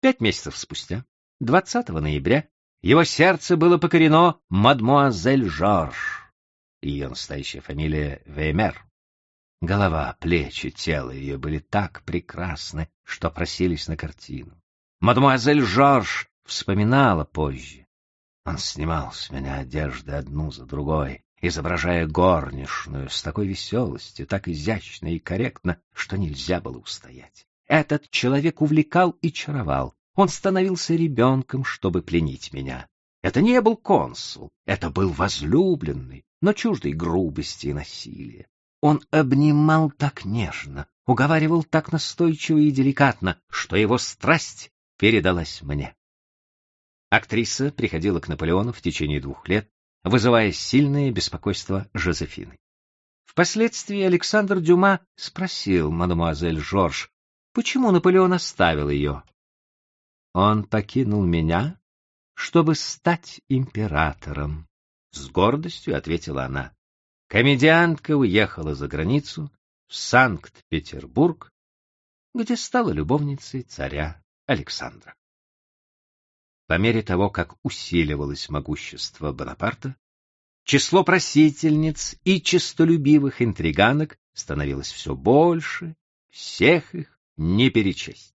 Пять месяцев спустя, 20 ноября, его сердце было покорено мадмуазель Жорж. Ее настоящая фамилия Веймер. Голова, плечи, тело ее были так прекрасны, что просились на картину. Мадемуазель Жорж вспоминала позже. Он снимал с меня одежды одну за другой, изображая горничную с такой веселостью, так изящно и корректно, что нельзя было устоять. Этот человек увлекал и чаровал. Он становился ребенком, чтобы пленить меня. Это не был консул, это был возлюбленный, но чуждой грубости и насилия. Он обнимал так нежно, уговаривал так настойчиво и деликатно, что его страсть передалась мне. Актриса приходила к Наполеону в течение двух лет, вызывая сильное беспокойство Жозефины. Впоследствии Александр Дюма спросил мадемуазель Жорж, почему Наполеон оставил ее. Он покинул меня, чтобы стать императором, — с гордостью ответила она. Комедиантка уехала за границу, в Санкт-Петербург, где стала любовницей царя Александра. По мере того, как усиливалось могущество Бонапарта, число просительниц и честолюбивых интриганок становилось все больше, всех их не перечесть.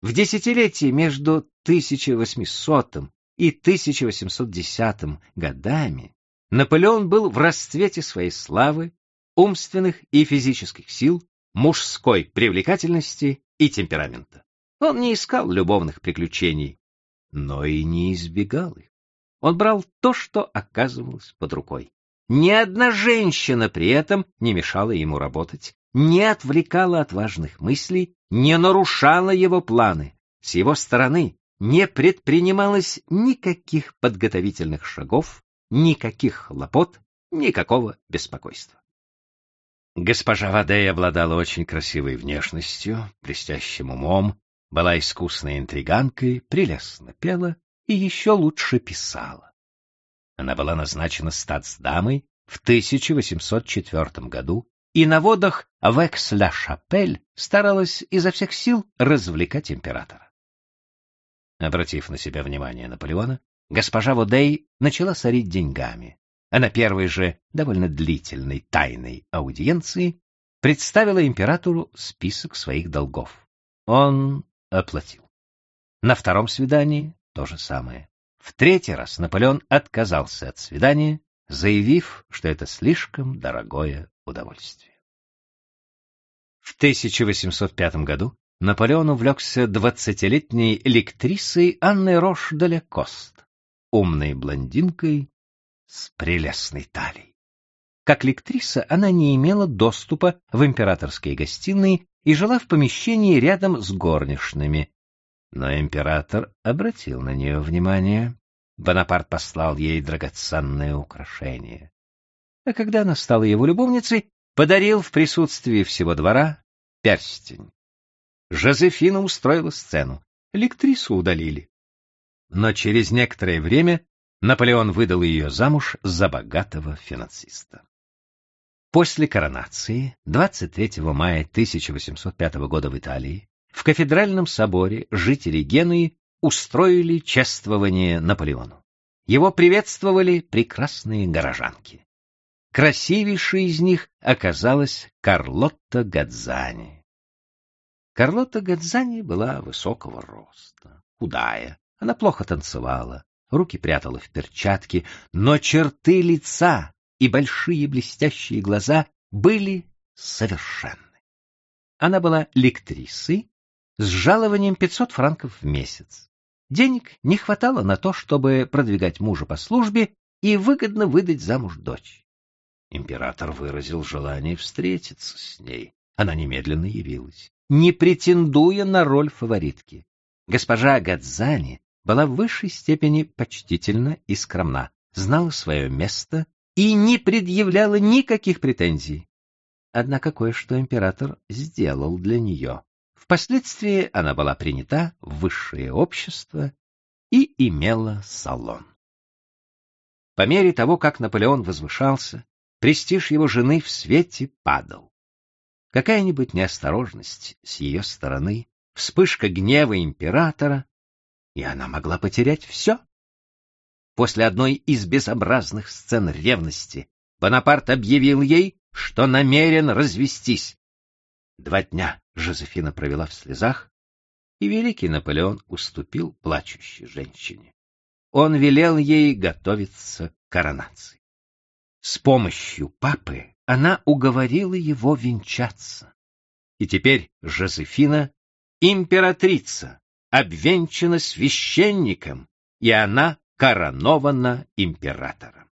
В десятилетии между 1800 и 1810 годами Наполеон был в расцвете своей славы, умственных и физических сил, мужской привлекательности и темперамента. Он не искал любовных приключений, но и не избегал их. Он брал то, что оказывалось под рукой. Ни одна женщина при этом не мешала ему работать, не отвлекала от важных мыслей, не нарушала его планы. С его стороны не предпринималось никаких подготовительных шагов, никаких хлопот, никакого беспокойства. Госпожа Вадей обладала очень красивой внешностью, блестящим умом, была искусной интриганкой, прелестно пела и еще лучше писала. Она была назначена статсдамой в 1804 году и на водах Векс-ля-Шапель старалась изо всех сил развлекать императора. Обратив на себя внимание Наполеона, госпожа Водей начала сорить деньгами, а на первой же, довольно длительной тайной аудиенции представила императору список своих долгов. Он оплатил. На втором свидании то же самое. В третий раз Наполеон отказался от свидания, заявив, что это слишком дорогое удовольствие. В 1805 году Наполеон увлекся двадцатилетней лектрисой Анной Рош де умной блондинкой с прелестной талией. Как лектриса она не имела доступа в императорские гостиные и жила в помещении рядом с горничными. Но император обратил на нее внимание. Бонапарт послал ей драгоценное украшение. А когда она стала его любовницей, подарил в присутствии всего двора перстень. Жозефина устроила сцену, лектрису удалили. Но через некоторое время Наполеон выдал ее замуж за богатого финансиста. После коронации 23 мая 1805 года в Италии в кафедральном соборе жители Генуи устроили чествование Наполеону. Его приветствовали прекрасные горожанки. Красивейшей из них оказалась Карлотта Гадзани. Карлотта Гадзани была высокого роста, худая, она плохо танцевала, руки прятала в перчатки, но черты лица и большие блестящие глаза были совершенны. Она была лектрисой с жалованием 500 франков в месяц. Денег не хватало на то, чтобы продвигать мужа по службе и выгодно выдать замуж дочь. Император выразил желание встретиться с ней. Она немедленно явилась, не претендуя на роль фаворитки. Госпожа Гадзани была в высшей степени почтительна и скромна, знала свое место и не предъявляла никаких претензий. Однако кое-что император сделал для нее. Впоследствии она была принята в высшее общество и имела салон. По мере того, как Наполеон возвышался, престиж его жены в свете падал. Какая-нибудь неосторожность с ее стороны вспышка гнева императора, и она могла потерять все. После одной из безобразных сцен ревности Бонапарт объявил ей, что намерен развестись. Два дня Жозефина провела в слезах, и великий Наполеон уступил плачущей женщине. Он велел ей готовиться к коронации. С помощью папы она уговорила его венчаться. И теперь Жозефина — императрица, обвенчана священником, и она коронована императором.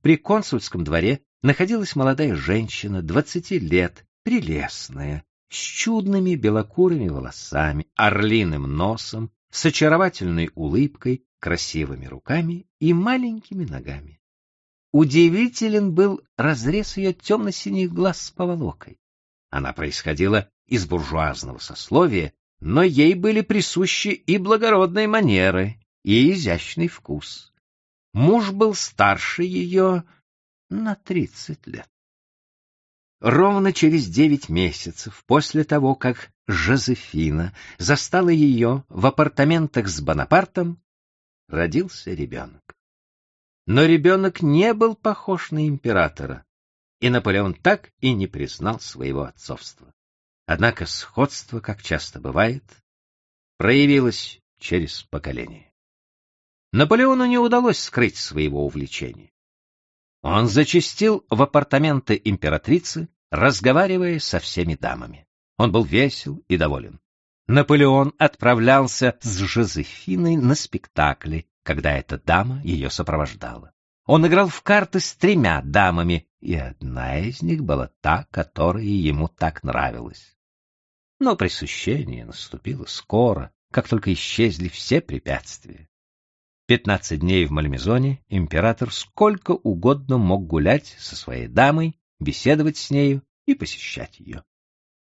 При консульском дворе находилась молодая женщина, двадцати лет, прелестная, с чудными белокурыми волосами, орлиным носом, с очаровательной улыбкой, красивыми руками и маленькими ногами. Удивителен был разрез ее темно-синих глаз с поволокой. Она происходила из буржуазного сословия, но ей были присущи и благородные манеры, и изящный вкус. Муж был старше ее на тридцать лет. Ровно через девять месяцев после того, как Жозефина застала ее в апартаментах с Бонапартом, родился ребенок. Но ребенок не был похож на императора, и Наполеон так и не признал своего отцовства. Однако сходство, как часто бывает, проявилось через поколение. Наполеону не удалось скрыть своего увлечения. Он зачастил в апартаменты императрицы, разговаривая со всеми дамами. Он был весел и доволен. Наполеон отправлялся с Жозефиной на спектакли, когда эта дама ее сопровождала. Он играл в карты с тремя дамами, и одна из них была та, которая ему так нравилась. Но пресыщение наступило скоро, как только исчезли все препятствия. Пятнадцать дней в Мальмезоне император сколько угодно мог гулять со своей дамой, беседовать с нею и посещать ее.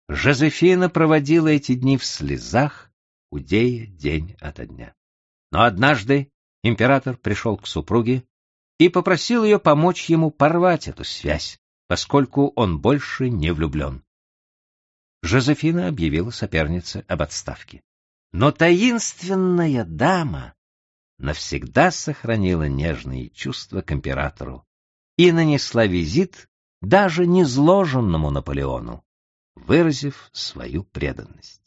Жозефина проводила эти дни в слезах, удея день ото дня. Но однажды император пришел к супруге и попросил ее помочь ему порвать эту связь, поскольку он больше не влюблен. Жозефина объявила сопернице об отставке. Но таинственная дама навсегда сохранила нежные чувства к императору и нанесла визит даже незложенному Наполеону, выразив свою преданность.